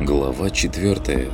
Глава 4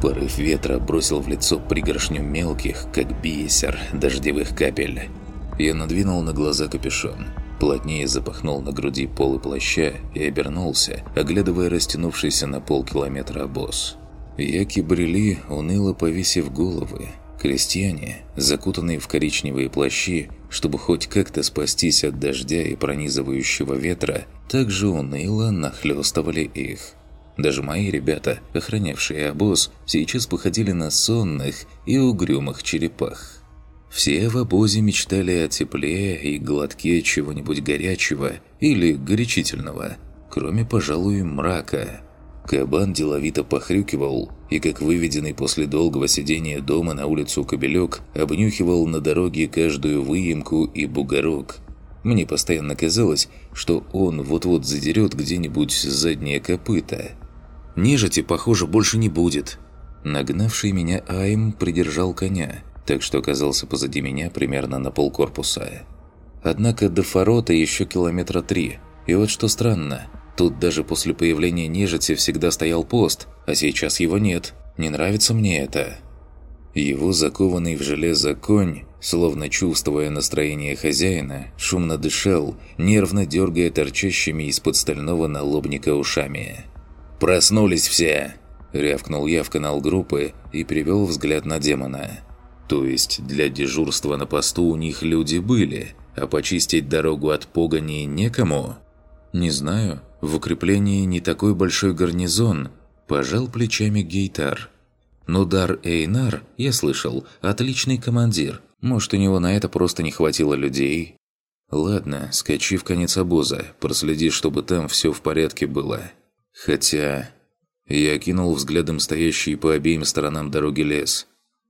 Порыв ветра бросил в лицо пригоршню мелких, как бисер, дождевых капель. Я надвинул на глаза капюшон, плотнее запахнул на груди полы плаща и обернулся, оглядывая растянувшийся на полкилометра обоз. Яки брели, уныло повесив головы. Крестьяне, закутанные в коричневые плащи, чтобы хоть как-то спастись от дождя и пронизывающего ветра, также уныло нахлёстывали их. Даже мои ребята, охранявшие обоз, сейчас походили на сонных и угрюмых черепах. Все в обозе мечтали о тепле и глотке чего-нибудь горячего или горячительного, кроме, пожалуй, мрака – Кабан деловито похрюкивал и, как выведенный после долгого сидения дома на улицу кобелек, обнюхивал на дороге каждую выемку и бугорок. Мне постоянно казалось, что он вот-вот задерет где-нибудь заднее копыто. «Нежити, похоже, больше не будет». Нагнавший меня Айм придержал коня, так что оказался позади меня примерно на полкорпуса. Однако до Форота еще километра три. И вот что странно – Тут даже после появления нежити всегда стоял пост, а сейчас его нет. Не нравится мне это. Его закованный в железо конь, словно чувствуя настроение хозяина, шумно дышал, нервно дергая торчащими из-под стального налобника ушами. «Проснулись все!» – рявкнул я в канал группы и перевел взгляд на демона. То есть для дежурства на посту у них люди были, а почистить дорогу от погони некому? Не знаю, в укреплении не такой большой гарнизон, пожал плечами Гейтар. Но Дар Эйнар, я слышал, отличный командир. Может, у него на это просто не хватило людей? Ладно, скачи в конец обоза, проследи, чтобы там все в порядке было. Хотя... Я кинул взглядом стоящий по обеим сторонам дороги лес.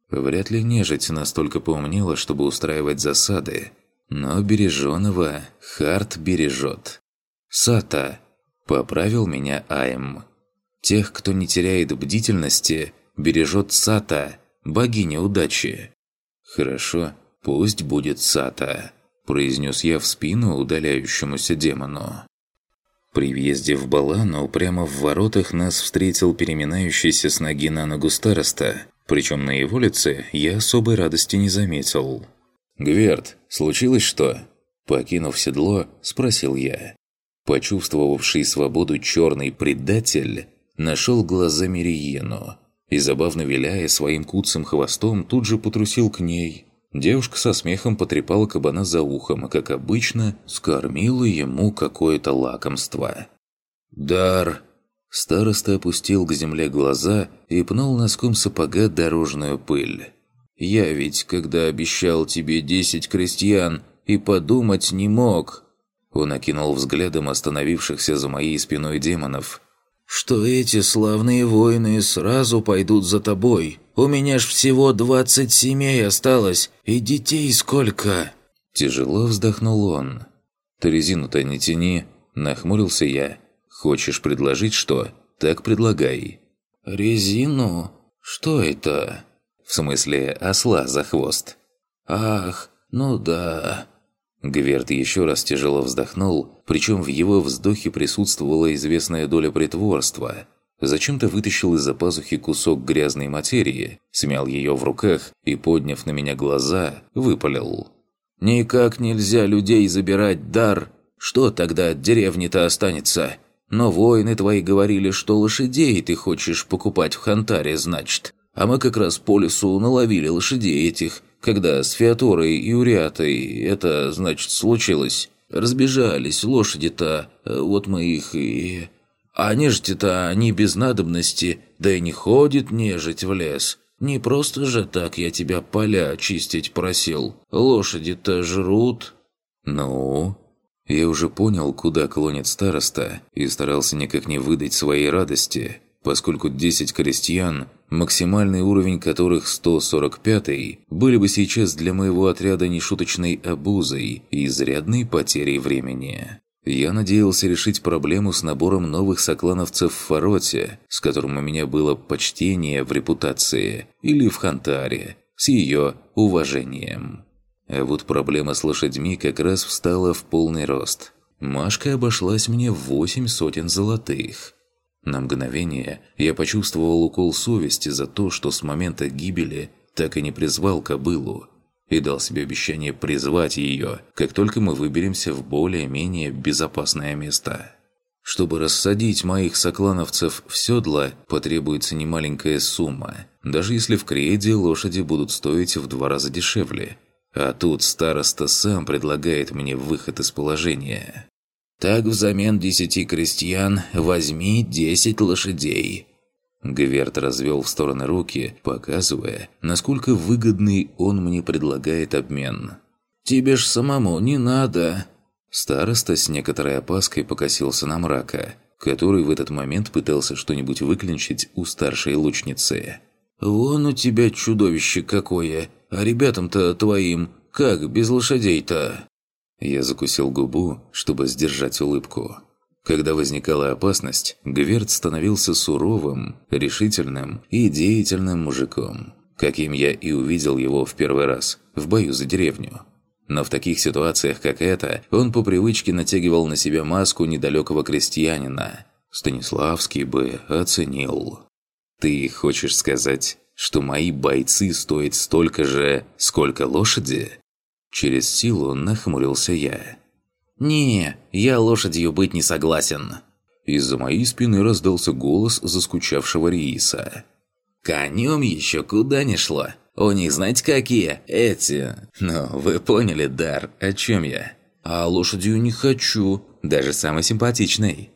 Вряд ли нежить настолько поумнела, чтобы устраивать засады. Но береженого Харт бережет. Сата, Поправил меня Айм. Тех, кто не теряет бдительности, бережет Сата, богиня удачи. Хорошо, пусть будет Сата, произнес я в спину удаляющемуся демону. При въезде в Балану прямо в воротах нас встретил переминающийся с ноги на ногу староста, причем на его лице я особой радости не заметил. «Гверд, случилось что?» Покинув седло, спросил я. Почувствовавший свободу черный предатель нашел глазами Риену и, забавно виляя своим куцым хвостом, тут же потрусил к ней. Девушка со смехом потрепала кабана за ухом, и, как обычно, скормила ему какое-то лакомство. «Дар!» Староста опустил к земле глаза и пнул носком сапога дорожную пыль. «Я ведь, когда обещал тебе десять крестьян, и подумать не мог!» Он окинул взглядом остановившихся за моей спиной демонов. «Что эти славные воины сразу пойдут за тобой? У меня ж всего двадцать семей осталось, и детей сколько!» Тяжело вздохнул он. «Ты резину-то не тяни», – нахмурился я. «Хочешь предложить что? Так предлагай». «Резину? Что это?» «В смысле, осла за хвост». «Ах, ну да...» Гверт еще раз тяжело вздохнул, причем в его вздохе присутствовала известная доля притворства. Зачем-то вытащил из-за пазухи кусок грязной материи, смял ее в руках и, подняв на меня глаза, выпалил. «Никак нельзя людей забирать дар. Что тогда от деревни-то останется? Но воины твои говорили, что лошадей ты хочешь покупать в Хантаре, значит. А мы как раз по лесу наловили лошадей этих, когда с Феаторой и Уриатой это, значит, случилось. Разбежались лошади-то, э, вот мы их и... А нежити-то они без надобности, да и не ходит нежить в лес. Не просто же так я тебя поля очистить просил. Лошади-то жрут. Ну? Я уже понял, куда клонит староста, и старался никак не выдать своей радости, поскольку 10 крестьян максимальный уровень которых 145 были бы сейчас для моего отряда нешуточной обузой и изрядной потерей времени. Я надеялся решить проблему с набором новых соклановцев в Фароте, с которым у меня было почтение в репутации, или в Хантаре, с ее уважением. А вот проблема с лошадьми как раз встала в полный рост. Машка обошлась мне в восемь сотен золотых. На мгновение я почувствовал укол совести за то, что с момента гибели так и не призвал кобылу, и дал себе обещание призвать ее, как только мы выберемся в более-менее безопасное место. Чтобы рассадить моих соклановцев в седла, потребуется немаленькая сумма, даже если в Креде лошади будут стоить в два раза дешевле. А тут староста сам предлагает мне выход из положения. «Так взамен десяти крестьян возьми десять лошадей», Гверт развел в стороны руки, показывая, насколько выгодный он мне предлагает обмен. «Тебе ж самому не надо!» Староста с некоторой опаской покосился на мрака, который в этот момент пытался что-нибудь выклинчить у старшей лучницы. «Вон у тебя чудовище какое! А ребятам-то твоим как без лошадей-то?» Я закусил губу, чтобы сдержать улыбку. Когда возникала опасность, Гверт становился суровым, решительным и деятельным мужиком, каким я и увидел его в первый раз, в бою за деревню. Но в таких ситуациях, как эта, он по привычке натягивал на себя маску недалекого крестьянина. Станиславский бы оценил. «Ты хочешь сказать, что мои бойцы стоят столько же, сколько лошади?» Через силу нахмурился я. «Не, я лошадью быть не согласен». Из-за моей спины раздался голос заскучавшего Рииса. «Конем еще куда не шло. У них знаете какие? Эти... Ну, вы поняли, Дар, о чем я. А лошадью не хочу, даже самый симпатичный».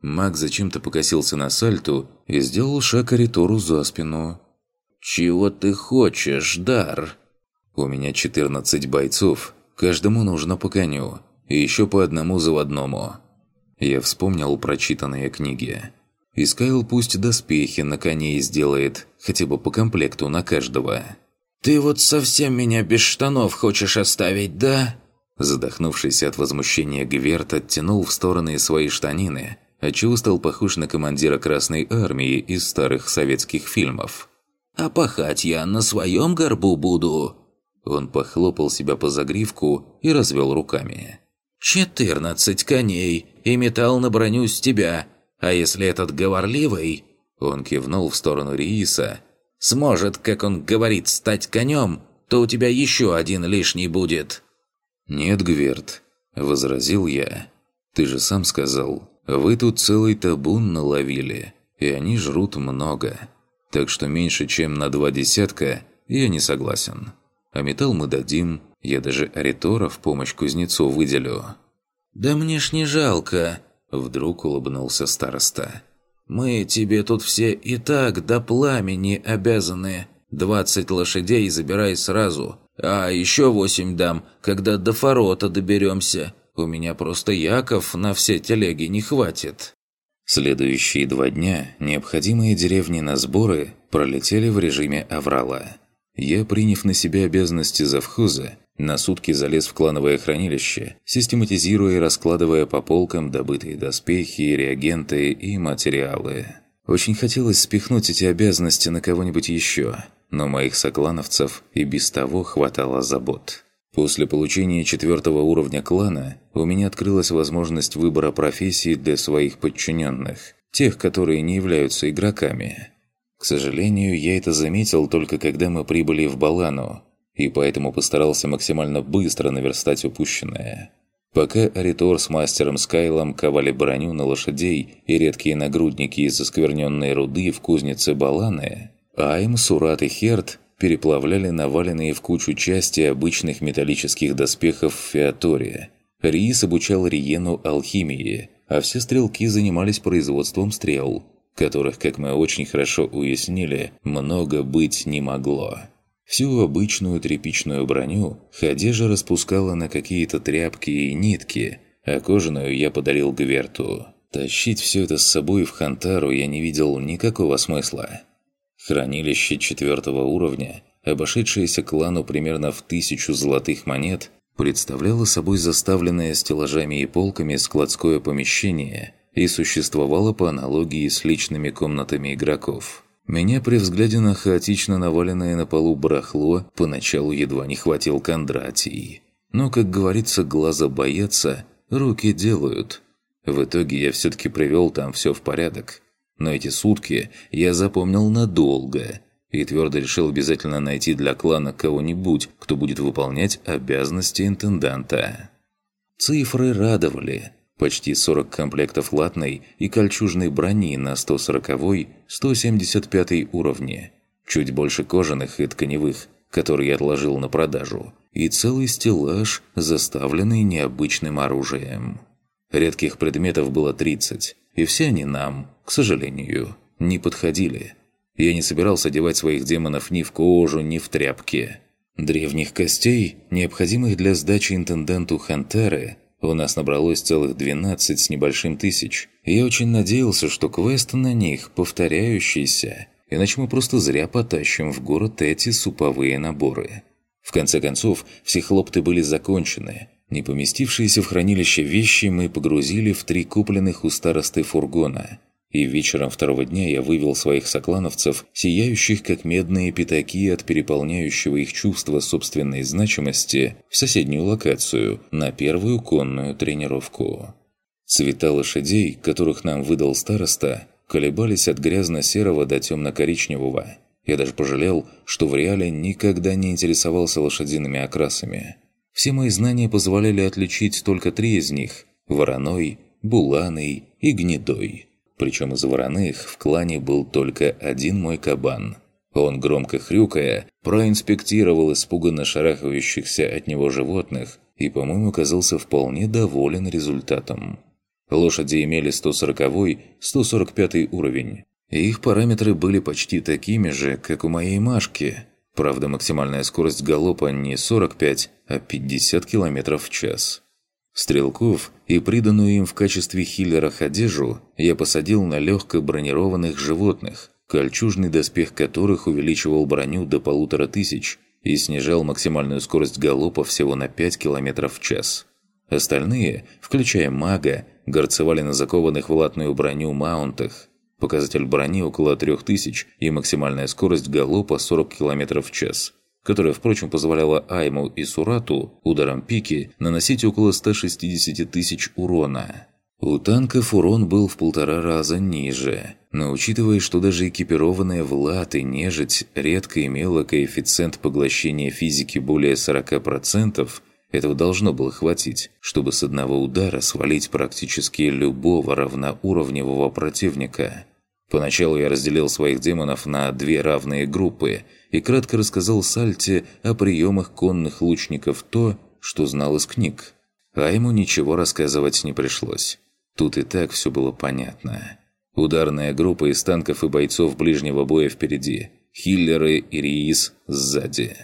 Маг зачем-то покосился на сальту и сделал шаг Аритору за спину. «Чего ты хочешь, Дар?» «У меня 14 бойцов, каждому нужно по коню и еще по одному заводному. Я вспомнил прочитанные книги. Искайл пусть доспехи на коней сделает, хотя бы по комплекту на каждого. «Ты вот совсем меня без штанов хочешь оставить, да?» Задохнувшись от возмущения, Гверт оттянул в стороны свои штанины, отчего стал похож на командира Красной Армии из старых советских фильмов. «А пахать я на своем горбу буду!» Он похлопал себя по загривку и развел руками. «Четырнадцать коней и металл на броню с тебя. А если этот говорливый...» Он кивнул в сторону Рииса. «Сможет, как он говорит, стать конем, то у тебя еще один лишний будет». «Нет, Гверт», — возразил я. «Ты же сам сказал, вы тут целый табун наловили, и они жрут много. Так что меньше, чем на два десятка, я не согласен. А металл мы дадим, я даже Аритора в помощь кузнецу выделю». «Да мне ж не жалко», — вдруг улыбнулся староста. «Мы тебе тут все и так до пламени обязаны. Двадцать лошадей забирай сразу, а еще восемь дам, когда до форота доберемся. У меня просто яков на все телеги не хватит». Следующие два дня необходимые деревни на сборы пролетели в режиме аврала. Я, приняв на себя обязанности завхоза, на сутки залез в клановое хранилище, систематизируя и раскладывая по полкам добытые доспехи, реагенты и материалы. Очень хотелось спихнуть эти обязанности на кого-нибудь еще, но моих соклановцев и без того хватало забот. После получения четвертого уровня клана у меня открылась возможность выбора профессии для своих подчиненных, тех, которые не являются игроками. К сожалению, я это заметил только когда мы прибыли в Балану, и поэтому постарался максимально быстро наверстать упущенное. Пока Аритор с мастером Скайлом ковали броню на лошадей и редкие нагрудники из оскверненной руды в кузнице Баланы, Айм, Сурат и Херт переплавляли наваленные в кучу части обычных металлических доспехов в Феаторе. Риис обучал Риену алхимии, а все стрелки занимались производством стрел – которых, как мы очень хорошо уяснили, много быть не могло. Всю обычную тряпичную броню Хадежа распускала на какие-то тряпки и нитки, а кожаную я подарил Гверту. Тащить все это с собой в Хантару я не видел никакого смысла. Хранилище четвертого уровня, обошедшееся клану примерно в тысячу золотых монет, представляло собой заставленное стеллажами и полками складское помещение – и существовала по аналогии с личными комнатами игроков. Меня при взгляде на хаотично наваленное на полу барахло поначалу едва не хватил Кондратий. Но, как говорится, глаза боятся, руки делают. В итоге я все-таки привел там все в порядок. но эти сутки я запомнил надолго и твердо решил обязательно найти для клана кого-нибудь, кто будет выполнять обязанности интенданта. Цифры радовали. Почти 40 комплектов латной и кольчужной брони на 140-175 уровне. Чуть больше кожаных и тканевых, которые я отложил на продажу. И целый стеллаж, заставленный необычным оружием. Редких предметов было 30, и все они нам, к сожалению, не подходили. Я не собирался одевать своих демонов ни в кожу, ни в тряпки. Древних костей, необходимых для сдачи интенданту Хантеры, у нас набралось целых 12 с небольшим тысяч. Я очень надеялся, что квест на них повторяющийся, иначе мы просто зря потащим в город эти суповые наборы. В конце концов, все хлопты были закончены, не поместившиеся в хранилище вещи мы погрузили в три купленных у старосты фургона. И вечером второго дня я вывел своих соклановцев, сияющих как медные пятаки от переполняющего их чувства собственной значимости, в соседнюю локацию, на первую конную тренировку. Цвета лошадей, которых нам выдал староста, колебались от грязно-серого до темно-коричневого. Я даже пожалел, что в реале никогда не интересовался лошадиными окрасами. Все мои знания позволяли отличить только три из них – вороной, буланой и гнедой. Причем из вороных в клане был только один мой кабан. Он, громко хрюкая, проинспектировал испуганно шарахающихся от него животных и, по-моему, казался вполне доволен результатом. Лошади имели 140-145 уровень. И их параметры были почти такими же, как у моей Машки – Правда, максимальная скорость галопа не 45, а 50 км в час. Стрелков и приданную им в качестве хиллерах одежду я посадил на легко бронированных животных, кольчужный доспех которых увеличивал броню до полутора тысяч и снижал максимальную скорость галопа всего на 5 км в час. Остальные, включая мага, горцевали на закованных в латную броню маунтах, Показатель брони около 3000 и максимальная скорость галопа 40 км в час, которая, впрочем, позволяла Айму и Сурату ударом пики наносить около 160 тысяч урона. У танков урон был в полтора раза ниже, но учитывая, что даже экипированная в латы нежить редко имела коэффициент поглощения физики более 40%, этого должно было хватить, чтобы с одного удара свалить практически любого равноуровневого противника. Поначалу я разделил своих демонов на две равные группы и кратко рассказал Сальте о приемах конных лучников то, что знал из книг. А ему ничего рассказывать не пришлось. Тут и так все было понятно. Ударная группа из танков и бойцов ближнего боя впереди, хиллеры и риис сзади.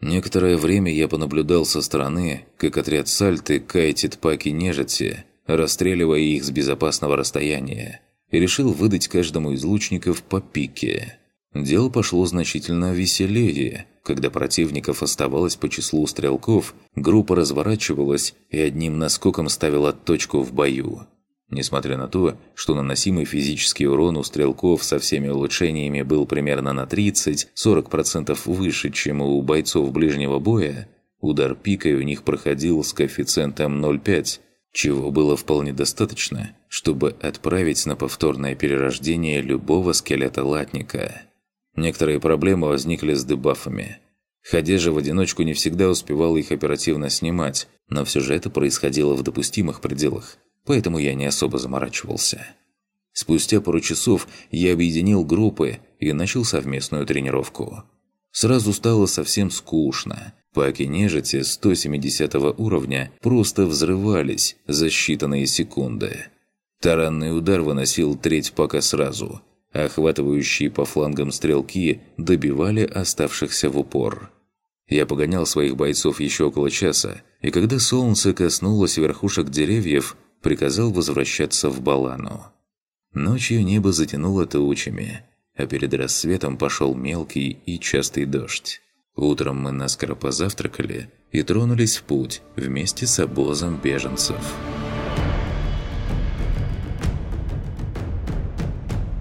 Некоторое время я понаблюдал со стороны, как отряд Сальты кайтит паки нежити, расстреливая их с безопасного расстояния и решил выдать каждому из лучников по пике. Дело пошло значительно веселее. Когда противников оставалось по числу стрелков, группа разворачивалась и одним наскоком ставила точку в бою. Несмотря на то, что наносимый физический урон у стрелков со всеми улучшениями был примерно на 30-40% выше, чем у бойцов ближнего боя, удар пикой у них проходил с коэффициентом 0,5, чего было вполне достаточно, чтобы отправить на повторное перерождение любого скелета латника. Некоторые проблемы возникли с дебафами. Ходя же в одиночку не всегда успевал их оперативно снимать, но все же это происходило в допустимых пределах, поэтому я не особо заморачивался. Спустя пару часов я объединил группы и начал совместную тренировку. Сразу стало совсем скучно, Паки нежити 170 уровня просто взрывались за считанные секунды. Таранный удар выносил треть пака сразу, охватывающие по флангам стрелки добивали оставшихся в упор. Я погонял своих бойцов еще около часа, и когда солнце коснулось верхушек деревьев, приказал возвращаться в Балану. Ночью небо затянуло тучами, а перед рассветом пошел мелкий и частый дождь. Утром мы наскоро позавтракали и тронулись в путь вместе с обозом беженцев.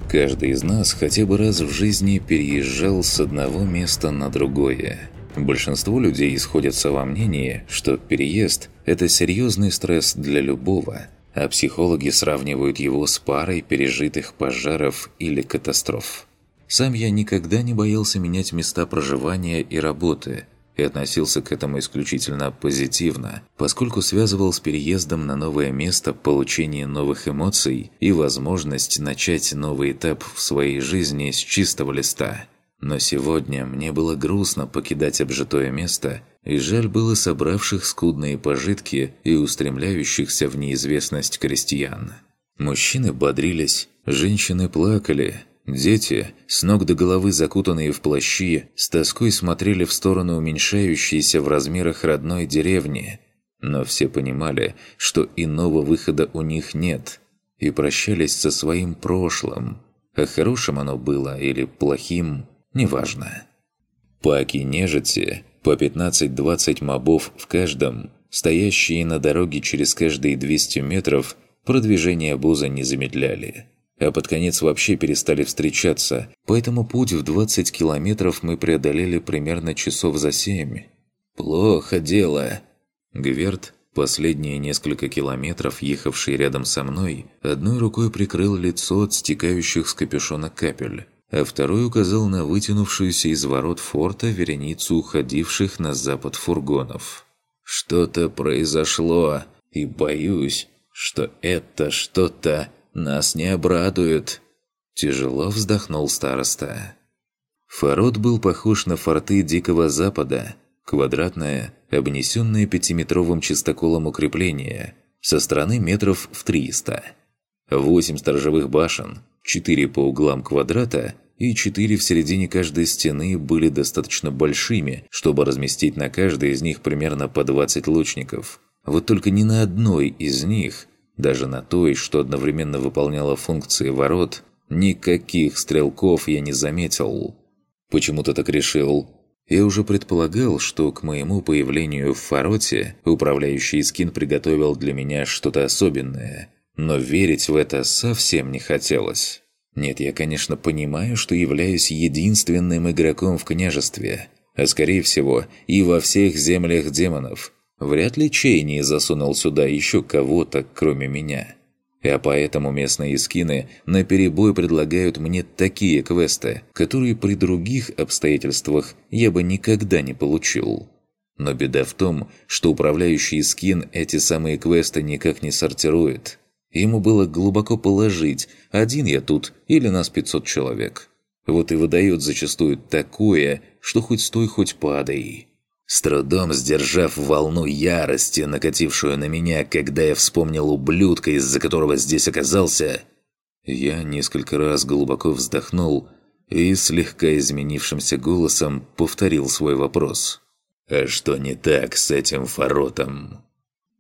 Каждый из нас хотя бы раз в жизни переезжал с одного места на другое. Большинство людей сходятся во мнении, что переезд – это серьезный стресс для любого, а психологи сравнивают его с парой пережитых пожаров или катастроф. Сам я никогда не боялся менять места проживания и работы и относился к этому исключительно позитивно, поскольку связывал с переездом на новое место получение новых эмоций и возможность начать новый этап в своей жизни с чистого листа. Но сегодня мне было грустно покидать обжитое место, и жаль было собравших скудные пожитки и устремляющихся в неизвестность крестьян. Мужчины бодрились, женщины плакали – Дети, с ног до головы закутанные в плащи, с тоской смотрели в сторону уменьшающейся в размерах родной деревни. Но все понимали, что иного выхода у них нет, и прощались со своим прошлым. А хорошим оно было или плохим, неважно. Паки нежити, по 15-20 мобов в каждом, стоящие на дороге через каждые 200 метров, продвижение обоза не замедляли а под конец вообще перестали встречаться, поэтому путь в 20 километров мы преодолели примерно часов за семь. «Плохо дело!» Гверт, последние несколько километров, ехавший рядом со мной, одной рукой прикрыл лицо от стекающих с капюшона капель, а второй указал на вытянувшуюся из ворот форта вереницу уходивших на запад фургонов. «Что-то произошло, и боюсь, что это что-то нас не обрадует!» Тяжело вздохнул староста. Форот был похож на форты Дикого Запада. Квадратное, обнесенное пятиметровым чистоколом укрепление, со стороны метров в триста. Восемь сторожевых башен, четыре по углам квадрата и четыре в середине каждой стены были достаточно большими, чтобы разместить на каждой из них примерно по 20 лучников. Вот только ни на одной из них даже на той, что одновременно выполняла функции ворот, никаких стрелков я не заметил. Почему-то так решил. Я уже предполагал, что к моему появлению в Фароте управляющий скин приготовил для меня что-то особенное. Но верить в это совсем не хотелось. Нет, я, конечно, понимаю, что являюсь единственным игроком в княжестве, а скорее всего и во всех землях демонов – Вряд ли Чейни засунул сюда еще кого-то, кроме меня. А поэтому местные скины наперебой предлагают мне такие квесты, которые при других обстоятельствах я бы никогда не получил. Но беда в том, что управляющий скин эти самые квесты никак не сортирует. Ему было глубоко положить, один я тут или нас 500 человек. Вот и выдает зачастую такое, что хоть стой, хоть падай. С трудом сдержав волну ярости, накатившую на меня, когда я вспомнил ублюдка, из-за которого здесь оказался, я несколько раз глубоко вздохнул и слегка изменившимся голосом повторил свой вопрос. «А что не так с этим форотом?»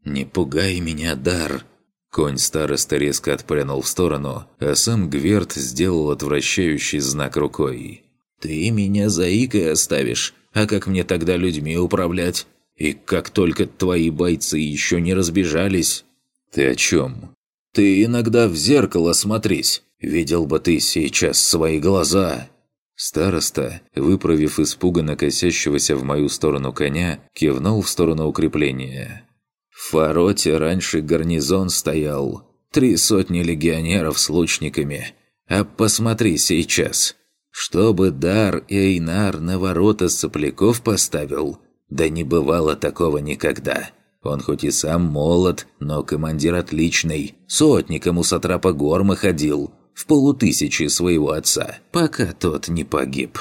«Не пугай меня, Дар!» Конь староста резко отпрянул в сторону, а сам Гверт сделал отвращающий знак рукой. «Ты меня заикой оставишь, а как мне тогда людьми управлять? И как только твои бойцы еще не разбежались...» «Ты о чем?» «Ты иногда в зеркало смотрись. Видел бы ты сейчас свои глаза». Староста, выправив испуганно косящегося в мою сторону коня, кивнул в сторону укрепления. В Фароте раньше гарнизон стоял. Три сотни легионеров с лучниками. А посмотри сейчас. Чтобы Дар и Эйнар на ворота сопляков поставил? Да не бывало такого никогда. Он хоть и сам молод, но командир отличный. Сотником у Сатрапа Горма ходил. В полутысячи своего отца, пока тот не погиб.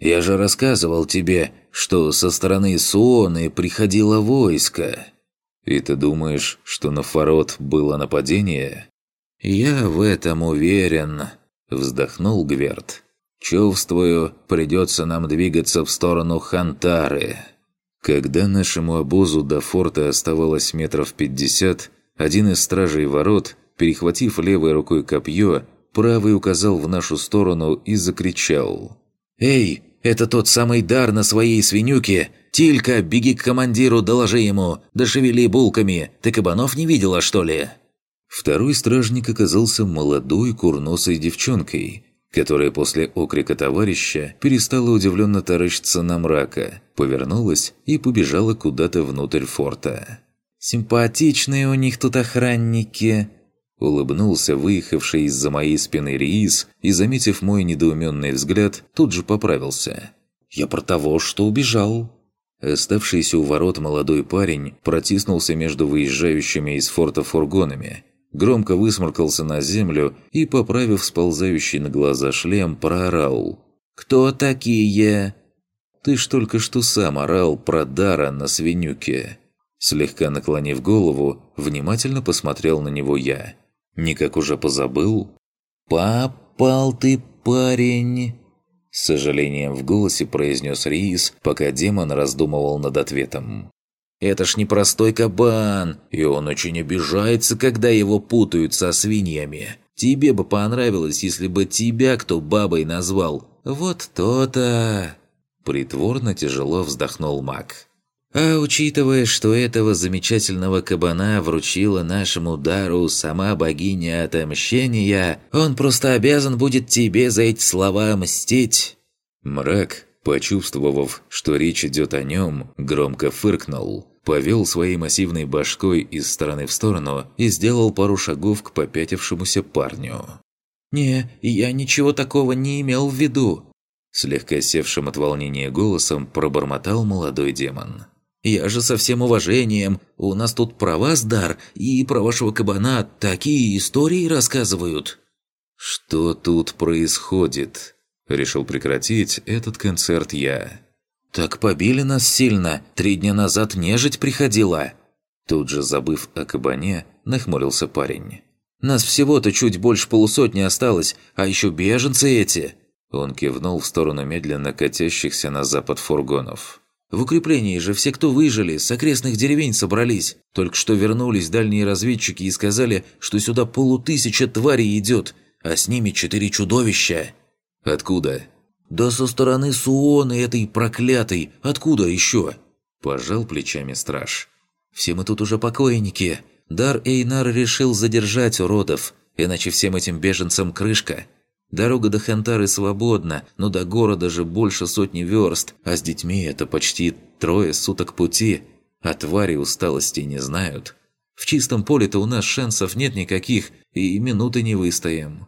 Я же рассказывал тебе, что со стороны Суоны приходило войско. И ты думаешь, что на Фарот было нападение? Я в этом уверен, вздохнул Гверт. Чувствую, придется нам двигаться в сторону Хантары. Когда нашему обозу до форта оставалось метров пятьдесят, один из стражей ворот, перехватив левой рукой копье, правый указал в нашу сторону и закричал. «Эй, это тот самый дар на своей свинюке! Тилька, беги к командиру, доложи ему! Да шевели булками! Ты кабанов не видела, что ли?» Второй стражник оказался молодой курносой девчонкой – которая после окрика товарища перестала удивленно таращиться на мрака, повернулась и побежала куда-то внутрь форта. Симпатичные у них тут охранники!» Улыбнулся выехавший из-за моей спины Риис и, заметив мой недоуменный взгляд, тут же поправился. «Я про того, что убежал». Оставшийся у ворот молодой парень протиснулся между выезжающими из форта фургонами, громко высморкался на землю и, поправив сползающий на глаза шлем, проорал. «Кто такие?» «Ты ж только что сам орал про Дара на свинюке». Слегка наклонив голову, внимательно посмотрел на него я. «Никак уже позабыл?» «Попал ты, парень!» С сожалением в голосе произнес Рис, пока демон раздумывал над ответом. «Это ж непростой кабан, и он очень обижается, когда его путают со свиньями. Тебе бы понравилось, если бы тебя кто бабой назвал. Вот то-то...» Притворно тяжело вздохнул маг. А учитывая, что этого замечательного кабана вручила нашему дару сама богиня отомщения, он просто обязан будет тебе за эти слова мстить». Мрак, почувствовав, что речь идет о нем, громко фыркнул, повел своей массивной башкой из стороны в сторону и сделал пару шагов к попятившемуся парню. «Не, я ничего такого не имел в виду», слегка севшим от волнения голосом пробормотал молодой демон. Я же со всем уважением. У нас тут про вас дар, и про вашего кабана такие истории рассказывают». «Что тут происходит?» Решил прекратить этот концерт я. «Так побили нас сильно. Три дня назад нежить приходила». Тут же, забыв о кабане, нахмурился парень. «Нас всего-то чуть больше полусотни осталось, а еще беженцы эти!» Он кивнул в сторону медленно катящихся на запад фургонов. В укреплении же все, кто выжили, с окрестных деревень собрались. Только что вернулись дальние разведчики и сказали, что сюда полутысяча тварей идет, а с ними четыре чудовища. Откуда? Да со стороны Суоны этой проклятой. Откуда еще? Пожал плечами страж. Все мы тут уже покойники. Дар Эйнар решил задержать уродов, иначе всем этим беженцам крышка. Дорога до Хантары свободна, но до города же больше сотни верст, а с детьми это почти трое суток пути, а твари усталости не знают. В чистом поле-то у нас шансов нет никаких, и минуты не выстоим.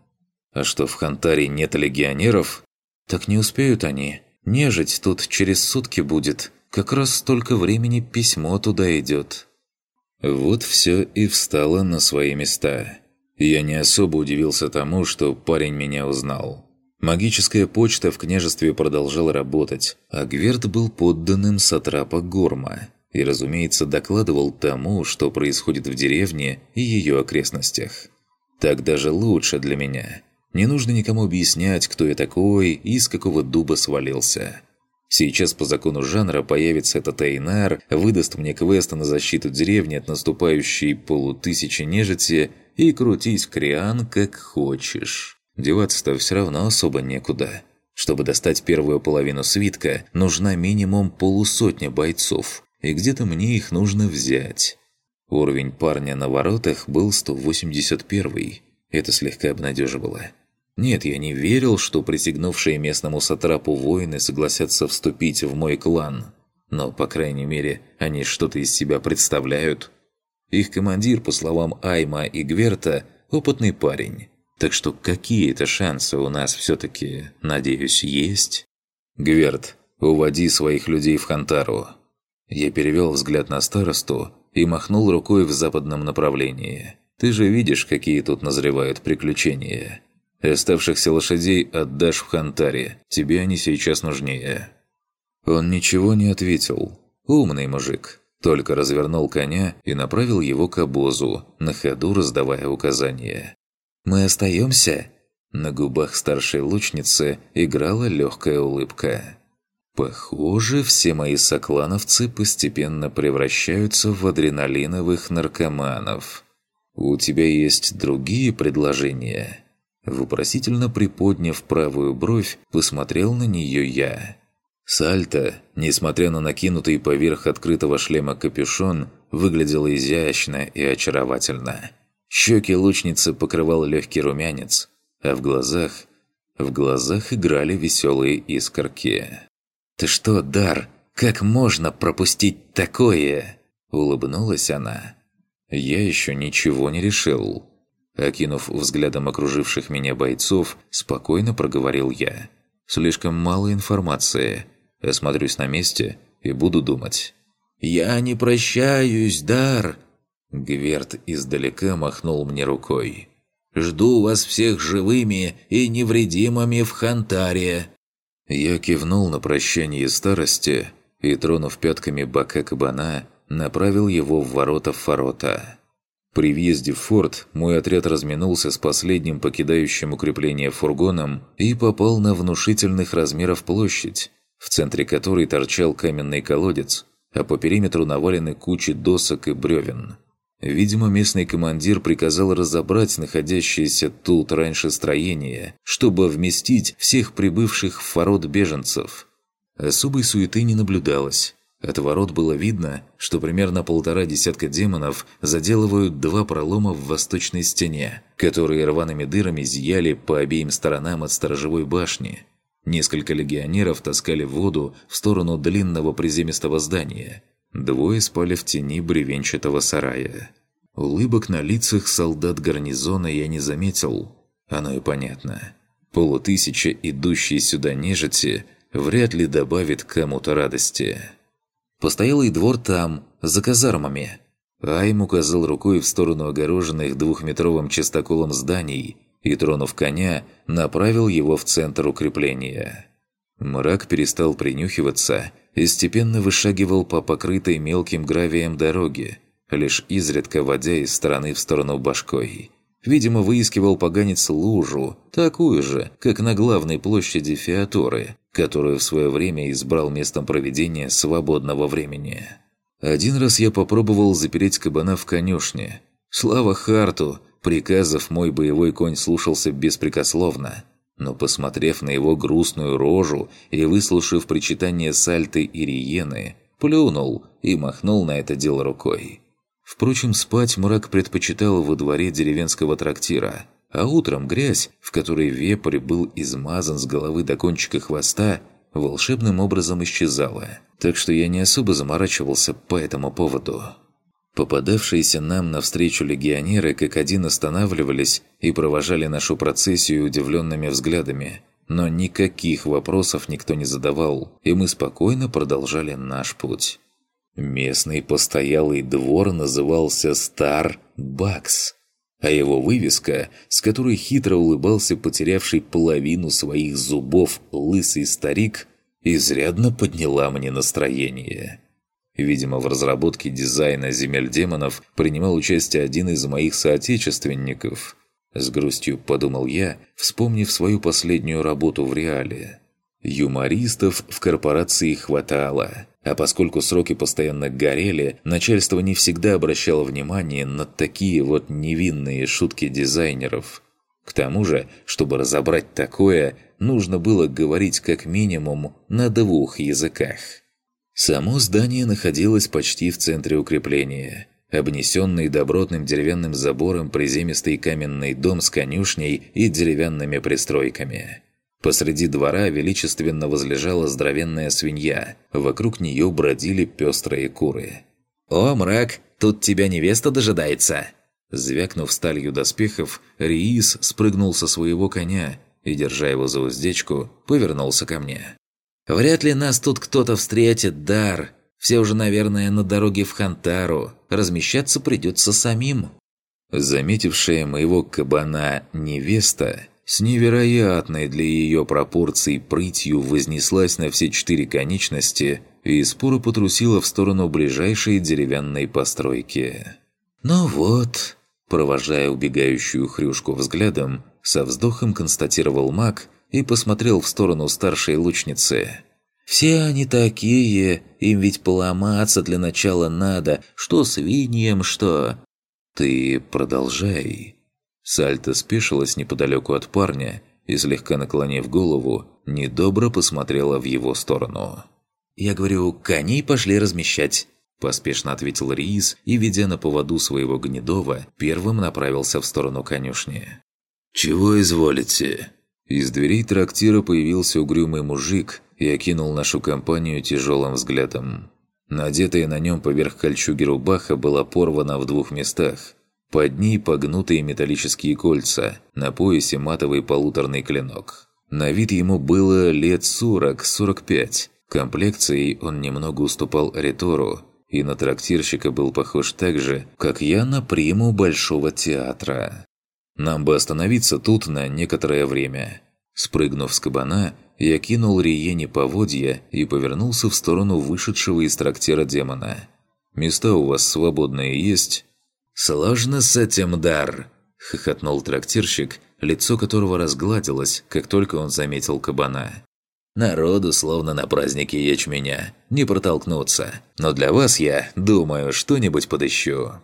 А что, в Хантаре нет легионеров? Так не успеют они. Нежить тут через сутки будет. Как раз столько времени письмо туда идет. Вот все и встало на свои места. Я не особо удивился тому, что парень меня узнал. Магическая почта в княжестве продолжала работать, а Гверт был подданным сатрапа Горма и, разумеется, докладывал тому, что происходит в деревне и ее окрестностях. Так даже лучше для меня. Не нужно никому объяснять, кто я такой и с какого дуба свалился. Сейчас по закону жанра появится этот Эйнар, выдаст мне квест на защиту деревни от наступающей полутысячи нежити – и крутись, Криан, как хочешь. Деваться-то все равно особо некуда. Чтобы достать первую половину свитка, нужна минимум полусотня бойцов, и где-то мне их нужно взять. Уровень парня на воротах был 181 Это слегка обнадеживало. Нет, я не верил, что присягнувшие местному сатрапу воины согласятся вступить в мой клан. Но, по крайней мере, они что-то из себя представляют. Их командир, по словам Айма и Гверта, опытный парень. Так что какие-то шансы у нас все-таки, надеюсь, есть? Гверт, уводи своих людей в Хантару. Я перевел взгляд на старосту и махнул рукой в западном направлении. Ты же видишь, какие тут назревают приключения. Оставшихся лошадей отдашь в Хантаре. Тебе они сейчас нужнее». Он ничего не ответил. Умный мужик. Только развернул коня и направил его к обозу, на ходу раздавая указания. «Мы остаемся?» На губах старшей лучницы играла легкая улыбка. «Похоже, все мои соклановцы постепенно превращаются в адреналиновых наркоманов. У тебя есть другие предложения?» Вопросительно приподняв правую бровь, посмотрел на нее я. Сальто, несмотря на накинутый поверх открытого шлема капюшон, выглядел изящно и очаровательно. Щеки лучницы покрывал легкий румянец, а в глазах... В глазах играли веселые искорки. «Ты что, Дар, как можно пропустить такое?» Улыбнулась она. «Я еще ничего не решил». Окинув взглядом окруживших меня бойцов, спокойно проговорил я. «Слишком мало информации. Осмотрюсь на месте и буду думать». «Я не прощаюсь, Дар!» Гверт издалека махнул мне рукой. «Жду вас всех живыми и невредимыми в Хантаре!» Я кивнул на прощание старости и, тронув пятками бока кабана, направил его в ворота Форота. При въезде в форт мой отряд разминулся с последним покидающим укрепление фургоном и попал на внушительных размеров площадь, в центре которой торчал каменный колодец, а по периметру навалены кучи досок и бревен. Видимо, местный командир приказал разобрать находящееся тут раньше строение, чтобы вместить всех прибывших в форот беженцев. Особой суеты не наблюдалось. От ворот было видно, что примерно полтора десятка демонов заделывают два пролома в восточной стене, которые рваными дырами зияли по обеим сторонам от сторожевой башни. Несколько легионеров таскали воду в сторону длинного приземистого здания. Двое спали в тени бревенчатого сарая. Улыбок на лицах солдат гарнизона я не заметил. Оно и понятно. Полутысяча идущей сюда нежити вряд ли добавит кому-то радости. Постоялый двор там, за казармами. Айм указал рукой в сторону огороженных двухметровым частоколом зданий и, тронув коня, направил его в центр укрепления. Мрак перестал принюхиваться и степенно вышагивал по покрытой мелким гравием дороге, лишь изредка водя из стороны в сторону башкой. Видимо, выискивал поганец лужу, такую же, как на главной площади Феаторы, которую в свое время избрал местом проведения свободного времени. Один раз я попробовал запереть кабана в конюшне. Слава Харту, приказов мой боевой конь слушался беспрекословно. Но посмотрев на его грустную рожу и выслушав причитание Сальты и Риены, плюнул и махнул на это дело рукой. Впрочем, спать мрак предпочитал во дворе деревенского трактира, а утром грязь, в которой вепрь был измазан с головы до кончика хвоста, волшебным образом исчезала. Так что я не особо заморачивался по этому поводу. Попадавшиеся нам навстречу легионеры как один останавливались и провожали нашу процессию удивленными взглядами. Но никаких вопросов никто не задавал, и мы спокойно продолжали наш путь. Местный постоялый двор назывался Стар Бакс, а его вывеска, с которой хитро улыбался потерявший половину своих зубов лысый старик, изрядно подняла мне настроение. Видимо, в разработке дизайна «Земель демонов» принимал участие один из моих соотечественников. С грустью подумал я, вспомнив свою последнюю работу в реале. Юмористов в корпорации хватало – а поскольку сроки постоянно горели, начальство не всегда обращало внимание на такие вот невинные шутки дизайнеров. К тому же, чтобы разобрать такое, нужно было говорить как минимум на двух языках. Само здание находилось почти в центре укрепления. Обнесенный добротным деревянным забором приземистый каменный дом с конюшней и деревянными пристройками – Посреди двора величественно возлежала здоровенная свинья. Вокруг нее бродили пестрые куры. «О, мрак, тут тебя невеста дожидается!» Звякнув сталью доспехов, Риис спрыгнул со своего коня и, держа его за уздечку, повернулся ко мне. «Вряд ли нас тут кто-то встретит, Дар. Все уже, наверное, на дороге в Хантару. Размещаться придется самим». Заметившая моего кабана невеста с невероятной для ее пропорций прытью вознеслась на все четыре конечности и споро потрусила в сторону ближайшей деревянной постройки. «Ну вот», – провожая убегающую хрюшку взглядом, со вздохом констатировал маг и посмотрел в сторону старшей лучницы. «Все они такие, им ведь поломаться для начала надо, что свиньям, что...» «Ты продолжай», Сальто спешилась неподалеку от парня и, слегка наклонив голову, недобро посмотрела в его сторону. «Я говорю, коней пошли размещать», – поспешно ответил Риис и, ведя на поводу своего гнедова, первым направился в сторону конюшни. «Чего изволите?» Из дверей трактира появился угрюмый мужик и окинул нашу компанию тяжелым взглядом. Надетая на нем поверх кольчуги рубаха была порвана в двух местах. Под ней погнутые металлические кольца, на поясе матовый полуторный клинок. На вид ему было лет 40-45. Комплекцией он немного уступал Ритору, и на трактирщика был похож так же, как я на приму Большого театра. Нам бы остановиться тут на некоторое время. Спрыгнув с кабана, я кинул Риене поводья и повернулся в сторону вышедшего из трактира демона. «Места у вас свободные есть?» «Сложно с этим, дар!» – хохотнул трактирщик, лицо которого разгладилось, как только он заметил кабана. «Народу словно на празднике ячменя. Не протолкнуться. Но для вас я, думаю, что-нибудь подыщу».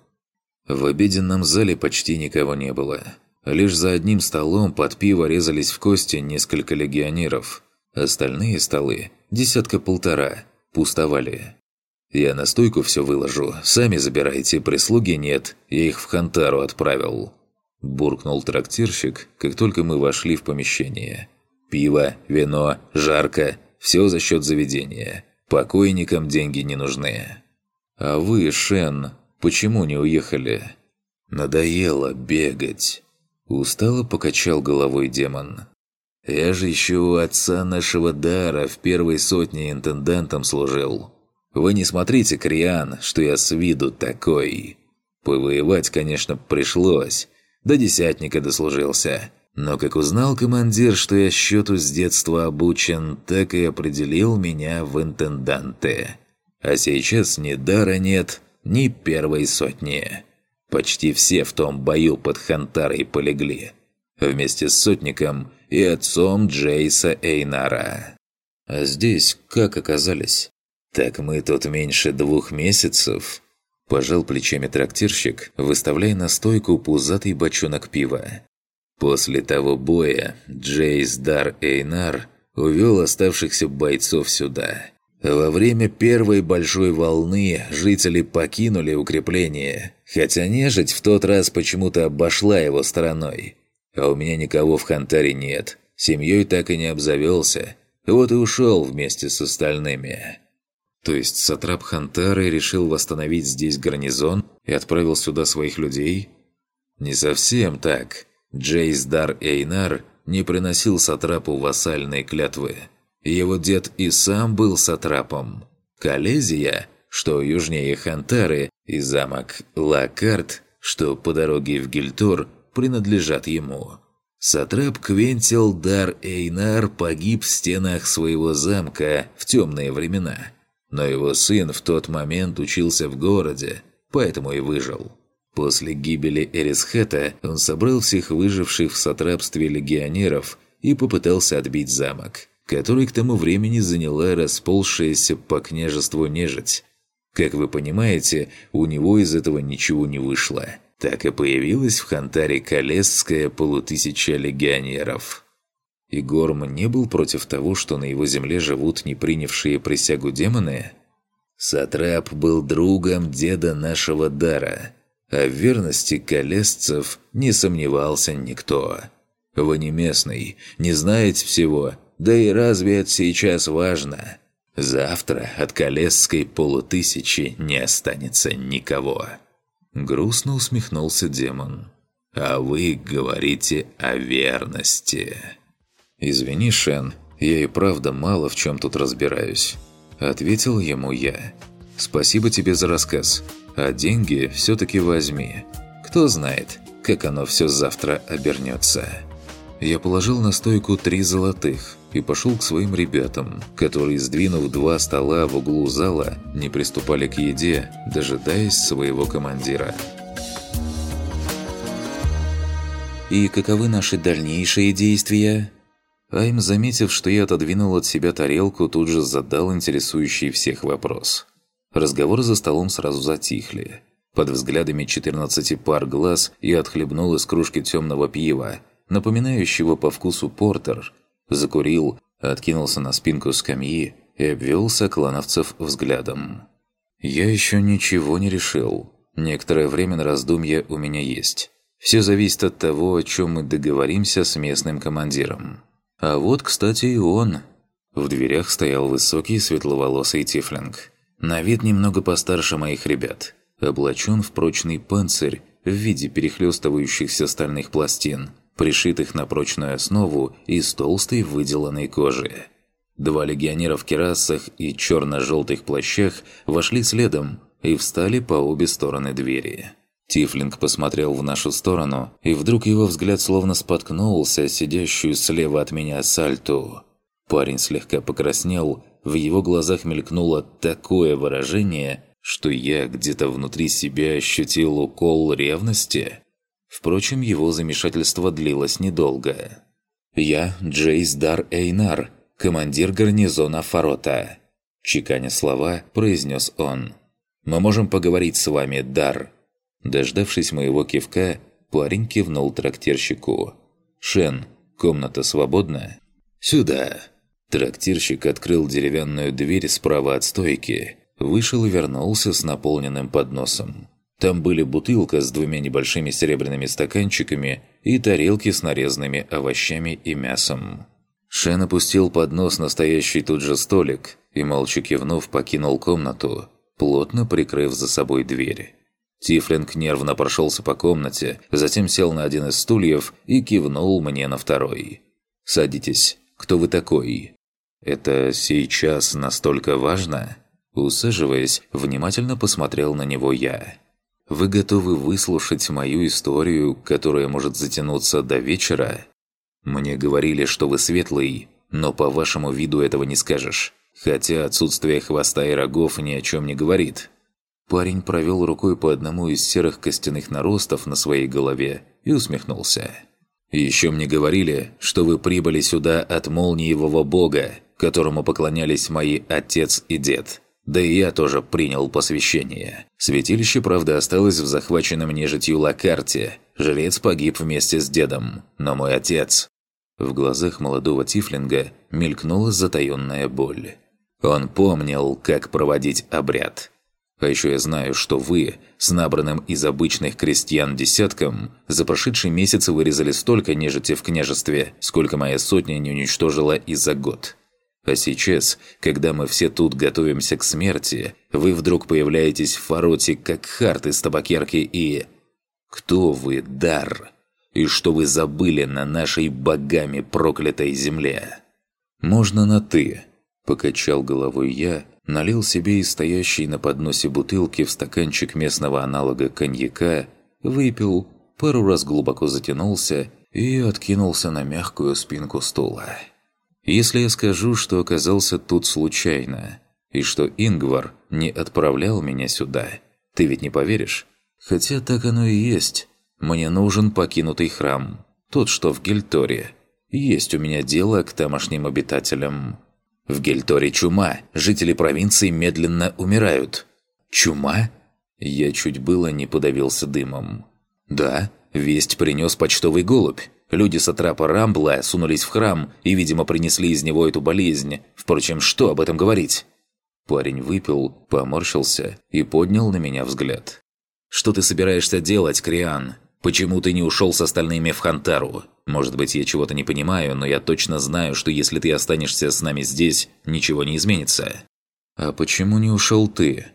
В обеденном зале почти никого не было. Лишь за одним столом под пиво резались в кости несколько легионеров. Остальные столы, десятка-полтора, пустовали. «Я на стойку все выложу, сами забирайте, прислуги нет, я их в Хантару отправил». Буркнул трактирщик, как только мы вошли в помещение. «Пиво, вино, жарко, все за счет заведения. Покойникам деньги не нужны». «А вы, Шен, почему не уехали?» «Надоело бегать». Устало покачал головой демон. «Я же еще у отца нашего дара в первой сотне интендантом служил. Вы не смотрите, Криан, что я с виду такой. Повоевать, конечно, пришлось. До десятника дослужился. Но как узнал командир, что я счету с детства обучен, так и определил меня в интенданты. А сейчас ни дара нет, ни первой сотни». Почти все в том бою под Хантарой полегли. Вместе с сотником и отцом Джейса Эйнара. А здесь как оказались? Так мы тут меньше двух месяцев. Пожал плечами трактирщик, выставляя на стойку пузатый бочонок пива. После того боя Джейс Дар Эйнар увел оставшихся бойцов сюда. Во время первой большой волны жители покинули укрепление, хотя нежить в тот раз почему-то обошла его стороной. А у меня никого в Хантаре нет, семьей так и не обзавелся, вот и ушел вместе с остальными. То есть Сатрап Хантары решил восстановить здесь гарнизон и отправил сюда своих людей? Не совсем так. Джейс Дар Эйнар не приносил Сатрапу вассальные клятвы. Его дед и сам был сатрапом. Калезия, что южнее Хантары, и замок Лакарт, что по дороге в Гильтор, принадлежат ему. Сатрап Квентил Дар Эйнар погиб в стенах своего замка в темные времена. Но его сын в тот момент учился в городе, поэтому и выжил. После гибели Эрисхета он собрал всех выживших в сатрапстве легионеров и попытался отбить замок который к тому времени заняла расползшаяся по княжеству нежить. Как вы понимаете, у него из этого ничего не вышло. Так и появилась в Хантаре Колесская полутысяча легионеров. И Горм не был против того, что на его земле живут не принявшие присягу демоны? Сатрап был другом деда нашего дара, а в верности колесцев не сомневался никто. Вы не местный, не знаете всего, да и разве это сейчас важно? Завтра от Колесской полутысячи не останется никого. Грустно усмехнулся демон. А вы говорите о верности. Извини, Шен, я и правда мало в чем тут разбираюсь. Ответил ему я. Спасибо тебе за рассказ. А деньги все-таки возьми. Кто знает, как оно все завтра обернется. Я положил на стойку три золотых и пошел к своим ребятам, которые, сдвинув два стола в углу зала, не приступали к еде, дожидаясь своего командира. «И каковы наши дальнейшие действия?» Айм, заметив, что я отодвинул от себя тарелку, тут же задал интересующий всех вопрос. Разговоры за столом сразу затихли. Под взглядами 14 пар глаз я отхлебнул из кружки темного пива, напоминающего по вкусу портер, закурил, откинулся на спинку скамьи и обвел соклановцев взглядом. «Я еще ничего не решил. Некоторое время на раздумье у меня есть. Все зависит от того, о чем мы договоримся с местным командиром. А вот, кстати, и он». В дверях стоял высокий светловолосый тифлинг. На вид немного постарше моих ребят. Облачен в прочный панцирь в виде перехлёстывающихся стальных пластин, пришитых на прочную основу из толстой выделанной кожи. Два легионера в керасах и черно-желтых плащах вошли следом и встали по обе стороны двери. Тифлинг посмотрел в нашу сторону, и вдруг его взгляд словно споткнулся сидящую слева от меня сальту. Парень слегка покраснел, в его глазах мелькнуло такое выражение, что я где-то внутри себя ощутил укол ревности. Впрочем, его замешательство длилось недолго. «Я Джейс Дар Эйнар, командир гарнизона Фарота», чеканя слова, произнес он. «Мы можем поговорить с вами, Дар». Дождавшись моего кивка, парень кивнул трактирщику. «Шен, комната свободна?» «Сюда!» Трактирщик открыл деревянную дверь справа от стойки, вышел и вернулся с наполненным подносом. Там были бутылка с двумя небольшими серебряными стаканчиками и тарелки с нарезанными овощами и мясом. Шен опустил поднос на стоящий тут же столик и, молча кивнув, покинул комнату, плотно прикрыв за собой дверь. Тифлинг нервно прошелся по комнате, затем сел на один из стульев и кивнул мне на второй. «Садитесь. Кто вы такой?» «Это сейчас настолько важно?» Усаживаясь, внимательно посмотрел на него я. «Вы готовы выслушать мою историю, которая может затянуться до вечера?» «Мне говорили, что вы светлый, но по вашему виду этого не скажешь. Хотя отсутствие хвоста и рогов ни о чем не говорит. Парень провел рукой по одному из серых костяных наростов на своей голове и усмехнулся. «Еще мне говорили, что вы прибыли сюда от молниевого бога, которому поклонялись мои отец и дед. Да и я тоже принял посвящение. Святилище, правда, осталось в захваченном нежитью Лакарте. Жрец погиб вместе с дедом, но мой отец...» В глазах молодого Тифлинга мелькнула затаённая боль. Он помнил, как проводить обряд. А еще я знаю, что вы, с набранным из обычных крестьян десятком, за прошедший месяц вырезали столько нежити в княжестве, сколько моя сотня не уничтожила и за год. А сейчас, когда мы все тут готовимся к смерти, вы вдруг появляетесь в Фароте, как харт из табакерки и... Кто вы, Дар? И что вы забыли на нашей богами проклятой земле? Можно на «ты», – покачал головой я, налил себе из стоящей на подносе бутылки в стаканчик местного аналога коньяка, выпил, пару раз глубоко затянулся и откинулся на мягкую спинку стула. Если я скажу, что оказался тут случайно, и что Ингвар не отправлял меня сюда, ты ведь не поверишь? Хотя так оно и есть. Мне нужен покинутый храм, тот, что в Гельторе. Есть у меня дело к тамошним обитателям. В Гельторе чума, жители провинции медленно умирают. Чума? Я чуть было не подавился дымом. Да, весть принес почтовый голубь. Люди с атрапа Рамбла сунулись в храм и, видимо, принесли из него эту болезнь. Впрочем, что об этом говорить? Парень выпил, поморщился и поднял на меня взгляд. «Что ты собираешься делать, Криан? Почему ты не ушел с остальными в Хантару? Может быть, я чего-то не понимаю, но я точно знаю, что если ты останешься с нами здесь, ничего не изменится». «А почему не ушел ты?»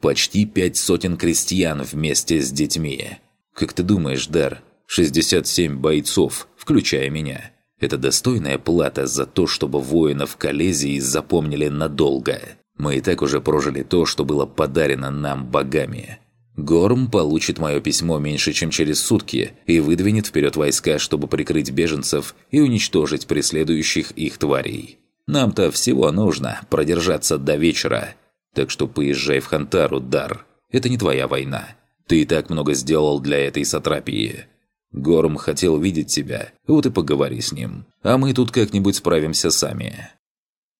«Почти пять сотен крестьян вместе с детьми. Как ты думаешь, Дар, 67 бойцов, включая меня. Это достойная плата за то, чтобы воинов Калезии запомнили надолго. Мы и так уже прожили то, что было подарено нам богами. Горм получит мое письмо меньше, чем через сутки и выдвинет вперед войска, чтобы прикрыть беженцев и уничтожить преследующих их тварей. Нам-то всего нужно продержаться до вечера. Так что поезжай в Хантару, Дар. Это не твоя война. Ты и так много сделал для этой сатрапии. Горм хотел видеть тебя, вот и поговори с ним. А мы тут как-нибудь справимся сами.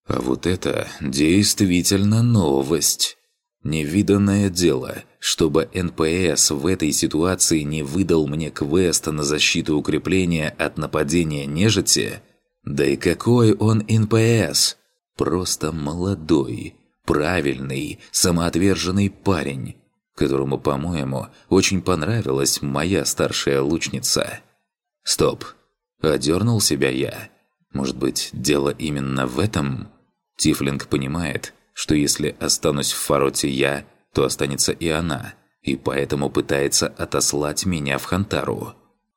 А вот это действительно новость. Невиданное дело, чтобы НПС в этой ситуации не выдал мне квест на защиту укрепления от нападения нежити. Да и какой он НПС? Просто молодой, правильный, самоотверженный парень, которому, по-моему, очень понравилась моя старшая лучница. Стоп. Одернул себя я. Может быть, дело именно в этом? Тифлинг понимает, что если останусь в Фароте я, то останется и она, и поэтому пытается отослать меня в Хантару.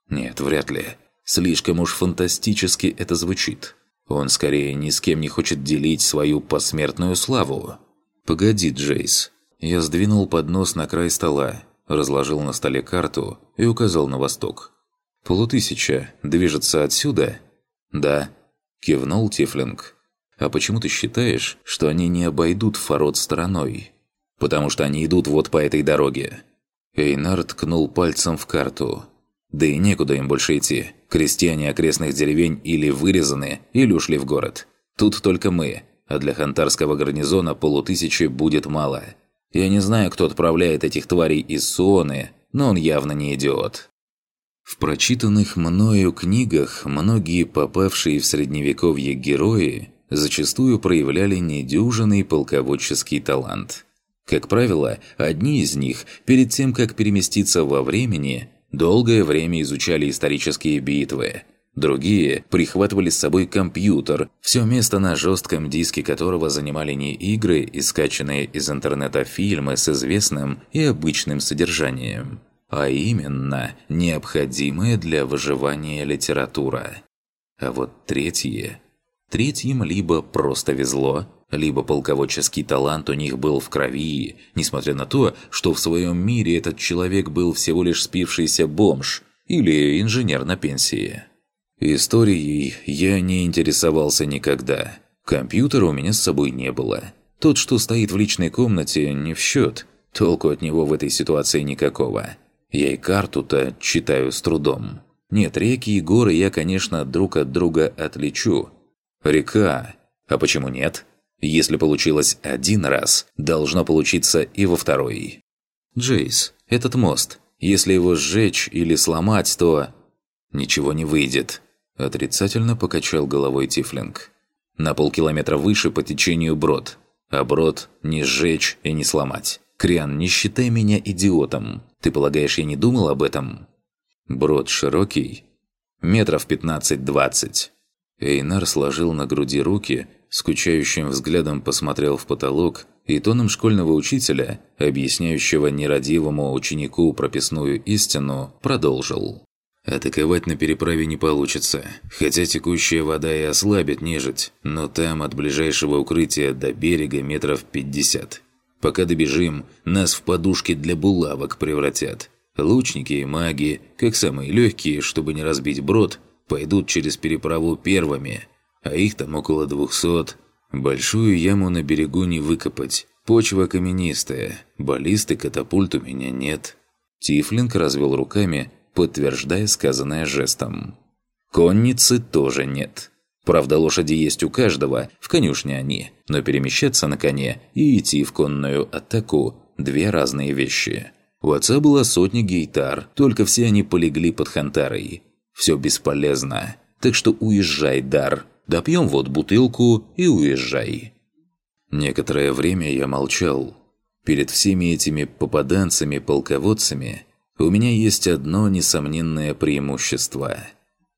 Нет, вряд ли. Слишком уж фантастически это звучит. Он скорее ни с кем не хочет делить свою посмертную славу. «Погоди, Джейс». Я сдвинул поднос на край стола, разложил на столе карту и указал на восток. «Полутысяча движется отсюда?» «Да», – кивнул Тифлинг. «А почему ты считаешь, что они не обойдут Фарод стороной?» «Потому что они идут вот по этой дороге». Эйнар ткнул пальцем в карту. «Да и некуда им больше идти. Крестьяне окрестных деревень или вырезаны, или ушли в город. Тут только мы, а для хантарского гарнизона полутысячи будет мало. Я не знаю, кто отправляет этих тварей из Суоны, но он явно не идиот». В прочитанных мною книгах многие попавшие в средневековье герои зачастую проявляли недюжинный полководческий талант. Как правило, одни из них, перед тем, как переместиться во времени, долгое время изучали исторические битвы. Другие прихватывали с собой компьютер, все место на жестком диске которого занимали не игры и скачанные из интернета фильмы с известным и обычным содержанием, а именно необходимая для выживания литература. А вот третьи... Третьим либо просто везло, либо полководческий талант у них был в крови, несмотря на то, что в своем мире этот человек был всего лишь спившийся бомж или инженер на пенсии. Историей я не интересовался никогда. Компьютера у меня с собой не было. Тот, что стоит в личной комнате, не в счет. Толку от него в этой ситуации никакого. Я и карту-то читаю с трудом. Нет, реки и горы я, конечно, друг от друга отличу. Река. А почему нет? Если получилось один раз, должно получиться и во второй. Джейс, этот мост. Если его сжечь или сломать, то... Ничего не выйдет. Отрицательно покачал головой Тифлинг. На полкилометра выше по течению брод. А брод не сжечь и не сломать. Криан, не считай меня идиотом. Ты полагаешь, я не думал об этом? Брод широкий? Метров 15-20. Эйнар сложил на груди руки, скучающим взглядом посмотрел в потолок и тоном школьного учителя, объясняющего нерадивому ученику прописную истину, продолжил. Атаковать на переправе не получится, хотя текущая вода и ослабит нежить, но там от ближайшего укрытия до берега метров 50. Пока добежим, нас в подушки для булавок превратят. Лучники и маги, как самые легкие, чтобы не разбить брод, пойдут через переправу первыми, а их там около двухсот. Большую яму на берегу не выкопать, почва каменистая, баллисты катапульт у меня нет». Тифлинг развел руками, подтверждая сказанное жестом. «Конницы тоже нет». Правда, лошади есть у каждого, в конюшне они, но перемещаться на коне и идти в конную атаку – две разные вещи. У отца была сотня гейтар, только все они полегли под Хантарой. Все бесполезно, так что уезжай, Дар. Допьем вот бутылку и уезжай. Некоторое время я молчал. Перед всеми этими попаданцами-полководцами у меня есть одно несомненное преимущество –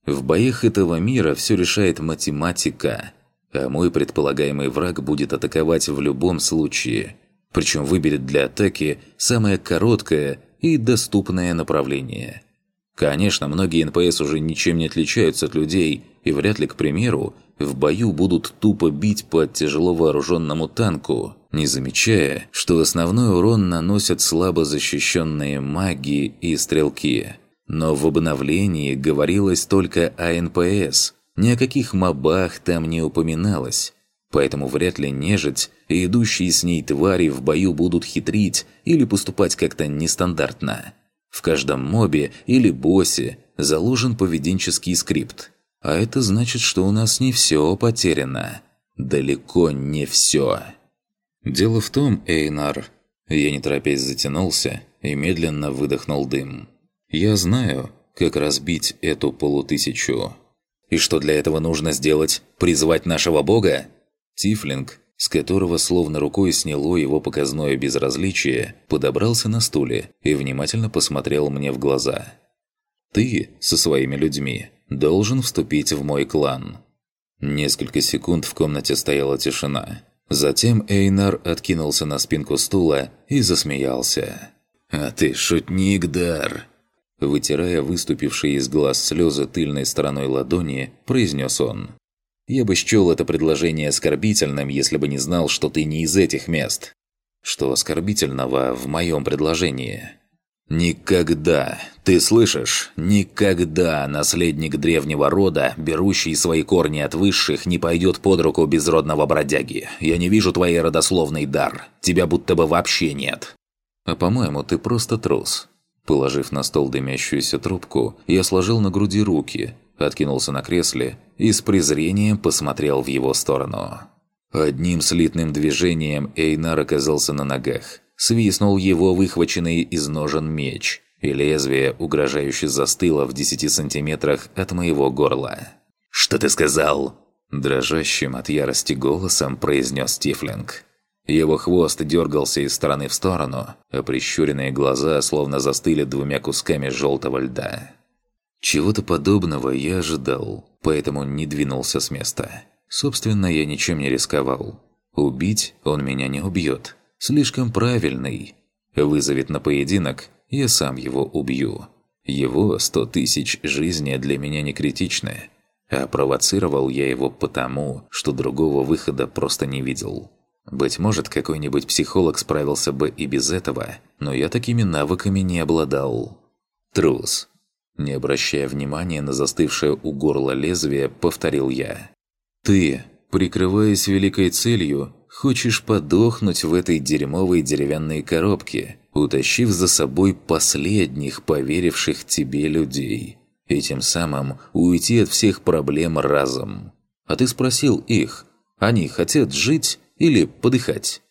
в боях этого мира все решает математика, а мой предполагаемый враг будет атаковать в любом случае, причем выберет для атаки самое короткое и доступное направление. Конечно, многие НПС уже ничем не отличаются от людей, и вряд ли, к примеру, в бою будут тупо бить по тяжело вооруженному танку, не замечая, что основной урон наносят слабо защищенные маги и стрелки – но в обновлении говорилось только о НПС, ни о каких мобах там не упоминалось. Поэтому вряд ли нежить и идущие с ней твари в бою будут хитрить или поступать как-то нестандартно. В каждом мобе или боссе заложен поведенческий скрипт. А это значит, что у нас не все потеряно. Далеко не все. Дело в том, Эйнар, я не торопясь затянулся и медленно выдохнул дым. Я знаю, как разбить эту полутысячу. И что для этого нужно сделать? Призвать нашего бога? Тифлинг, с которого словно рукой сняло его показное безразличие, подобрался на стуле и внимательно посмотрел мне в глаза. «Ты со своими людьми должен вступить в мой клан». Несколько секунд в комнате стояла тишина. Затем Эйнар откинулся на спинку стула и засмеялся. «А ты шутник, Дар!» Вытирая выступившие из глаз слезы тыльной стороной ладони, произнес он. «Я бы счел это предложение оскорбительным, если бы не знал, что ты не из этих мест. Что оскорбительного в моем предложении?» «Никогда, ты слышишь? Никогда наследник древнего рода, берущий свои корни от высших, не пойдет под руку безродного бродяги. Я не вижу твоей родословный дар. Тебя будто бы вообще нет». «А по-моему, ты просто трус». Положив на стол дымящуюся трубку, я сложил на груди руки, откинулся на кресле и с презрением посмотрел в его сторону. Одним слитным движением Эйнар оказался на ногах – свистнул его выхваченный из ножен меч, и лезвие угрожающе застыло в десяти сантиметрах от моего горла. «Что ты сказал?» Дрожащим от ярости голосом произнес Тифлинг. Его хвост дергался из стороны в сторону, а прищуренные глаза словно застыли двумя кусками желтого льда. Чего-то подобного я ожидал, поэтому не двинулся с места. Собственно, я ничем не рисковал. Убить он меня не убьет. Слишком правильный. Вызовет на поединок, я сам его убью. Его сто тысяч жизней для меня не критичны. А провоцировал я его потому, что другого выхода просто не видел. Быть может, какой-нибудь психолог справился бы и без этого, но я такими навыками не обладал. Трус. Не обращая внимания на застывшее у горла лезвие, повторил я. «Ты, прикрываясь великой целью, Хочешь подохнуть в этой дерьмовой деревянной коробке, утащив за собой последних поверивших тебе людей. И тем самым уйти от всех проблем разом. А ты спросил их, они хотят жить или подыхать?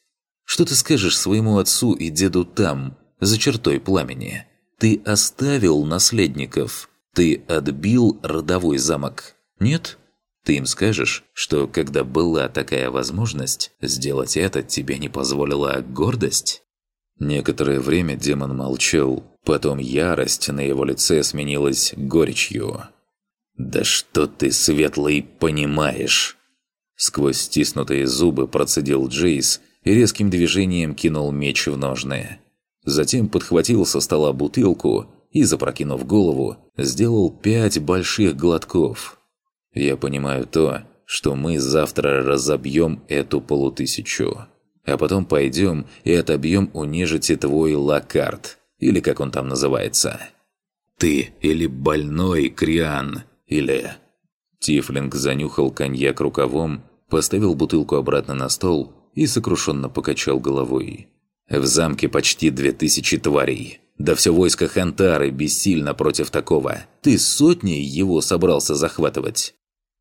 Что ты скажешь своему отцу и деду там, за чертой пламени? Ты оставил наследников? Ты отбил родовой замок? Нет? Ты им скажешь, что когда была такая возможность, сделать это тебе не позволила гордость? Некоторое время демон молчал, потом ярость на его лице сменилась горечью. «Да что ты, светлый, понимаешь?» Сквозь стиснутые зубы процедил Джейс и резким движением кинул меч в ножны. Затем подхватил со стола бутылку и, запрокинув голову, сделал пять больших глотков – я понимаю то, что мы завтра разобьем эту полутысячу. А потом пойдем и отобьем у нежити твой лакарт, или как он там называется. Ты или больной Криан, или... Тифлинг занюхал коньяк рукавом, поставил бутылку обратно на стол и сокрушенно покачал головой. В замке почти две тысячи тварей. Да все войско Хантары бессильно против такого. Ты сотней его собрался захватывать.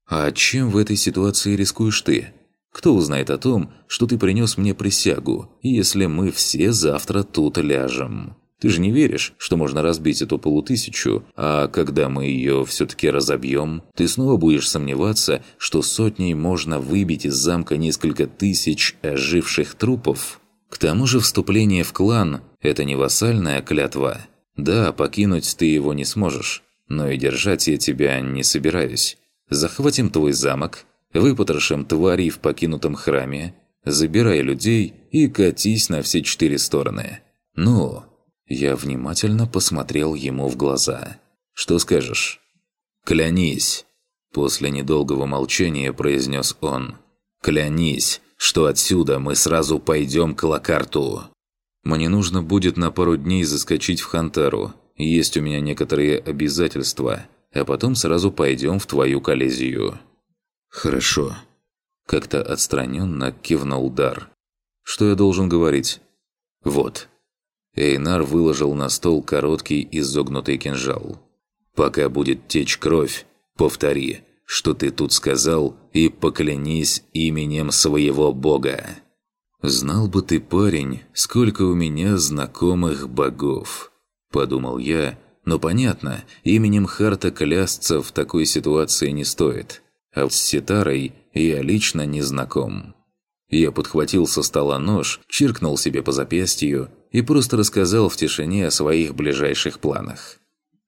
А чем в этой ситуации рискуешь ты? Кто узнает о том, что ты принес мне присягу, если мы все завтра тут ляжем? Ты же не веришь, что можно разбить эту полутысячу, а когда мы ее все-таки разобьем, ты снова будешь сомневаться, что сотней можно выбить из замка несколько тысяч оживших трупов? К тому же вступление в клан – это не вассальная клятва. Да, покинуть ты его не сможешь, но и держать я тебя не собираюсь. Захватим твой замок, выпотрошим тварей в покинутом храме, забирай людей и катись на все четыре стороны. Ну, я внимательно посмотрел ему в глаза. Что скажешь? Клянись. После недолгого молчания произнес он. Клянись, что отсюда мы сразу пойдем к Лакарту. Мне нужно будет на пару дней заскочить в Хантару. Есть у меня некоторые обязательства а потом сразу пойдем в твою коллизию». «Хорошо». Как-то отстраненно кивнул Дар. «Что я должен говорить?» «Вот». Эйнар выложил на стол короткий изогнутый кинжал. «Пока будет течь кровь, повтори, что ты тут сказал, и поклянись именем своего бога». «Знал бы ты, парень, сколько у меня знакомых богов», – подумал я, но понятно, именем Харта клясться в такой ситуации не стоит. А с Ситарой я лично не знаком. Я подхватил со стола нож, чиркнул себе по запястью и просто рассказал в тишине о своих ближайших планах.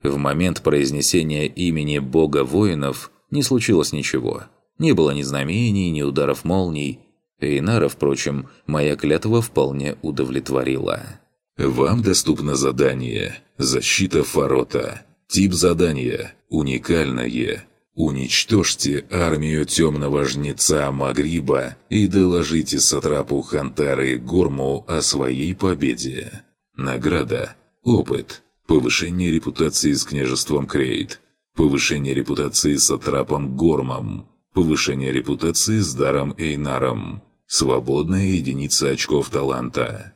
В момент произнесения имени бога воинов не случилось ничего. Не было ни знамений, ни ударов молний. Эйнара, впрочем, моя клятва вполне удовлетворила. Вам доступно задание «Защита Фарота». Тип задания «Уникальное». Уничтожьте армию темного жнеца Магриба и доложите сатрапу Хантары Горму о своей победе. Награда. Опыт. Повышение репутации с княжеством Крейт. Повышение репутации с сатрапом Гормом. Повышение репутации с даром Эйнаром. Свободная единица очков таланта.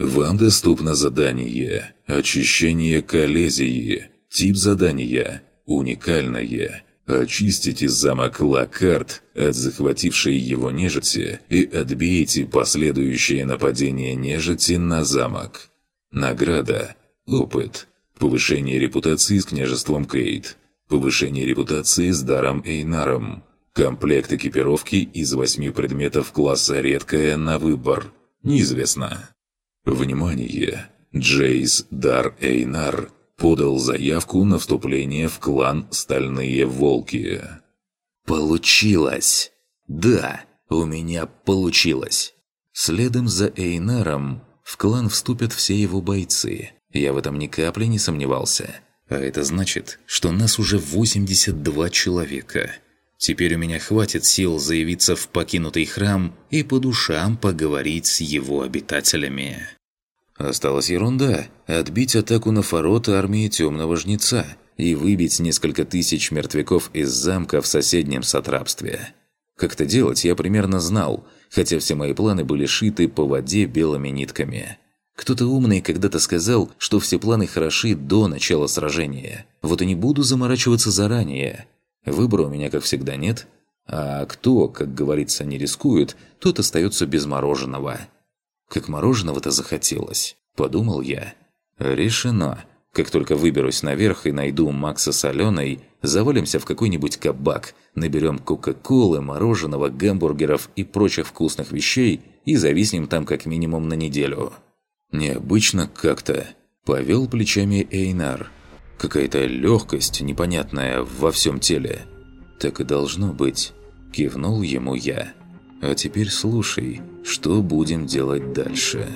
Вам доступно задание «Очищение коллезии». Тип задания «Уникальное». Очистите замок Лакарт от захватившей его нежити и отбейте последующее нападение нежити на замок. Награда. Опыт. Повышение репутации с княжеством Кейт. Повышение репутации с даром Эйнаром. Комплект экипировки из восьми предметов класса «Редкая» на выбор. Неизвестно. Внимание! Джейс Дар Эйнар подал заявку на вступление в клан «Стальные волки». Получилось! Да, у меня получилось! Следом за Эйнаром в клан вступят все его бойцы. Я в этом ни капли не сомневался. А это значит, что нас уже 82 человека. Теперь у меня хватит сил заявиться в покинутый храм и по душам поговорить с его обитателями. Осталась ерунда – отбить атаку на фороты армии Темного Жнеца и выбить несколько тысяч мертвяков из замка в соседнем сатрапстве. Как это делать, я примерно знал, хотя все мои планы были шиты по воде белыми нитками. Кто-то умный когда-то сказал, что все планы хороши до начала сражения. Вот и не буду заморачиваться заранее. Выбора у меня, как всегда, нет. А кто, как говорится, не рискует, тот остается без мороженого. Как мороженого-то захотелось, подумал я. Решено. Как только выберусь наверх и найду Макса с Аленой, завалимся в какой-нибудь кабак, наберем кока-колы, мороженого, гамбургеров и прочих вкусных вещей и зависнем там как минимум на неделю. Необычно как-то. Повел плечами Эйнар. Какая-то легкость непонятная во всем теле. Так и должно быть. Кивнул ему я. А теперь слушай, что будем делать дальше?»